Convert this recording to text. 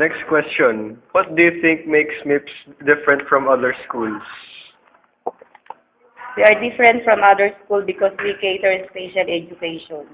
Next question. What do you think makes MIPS different from other schools? We are different from other schools because we cater special education.